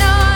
on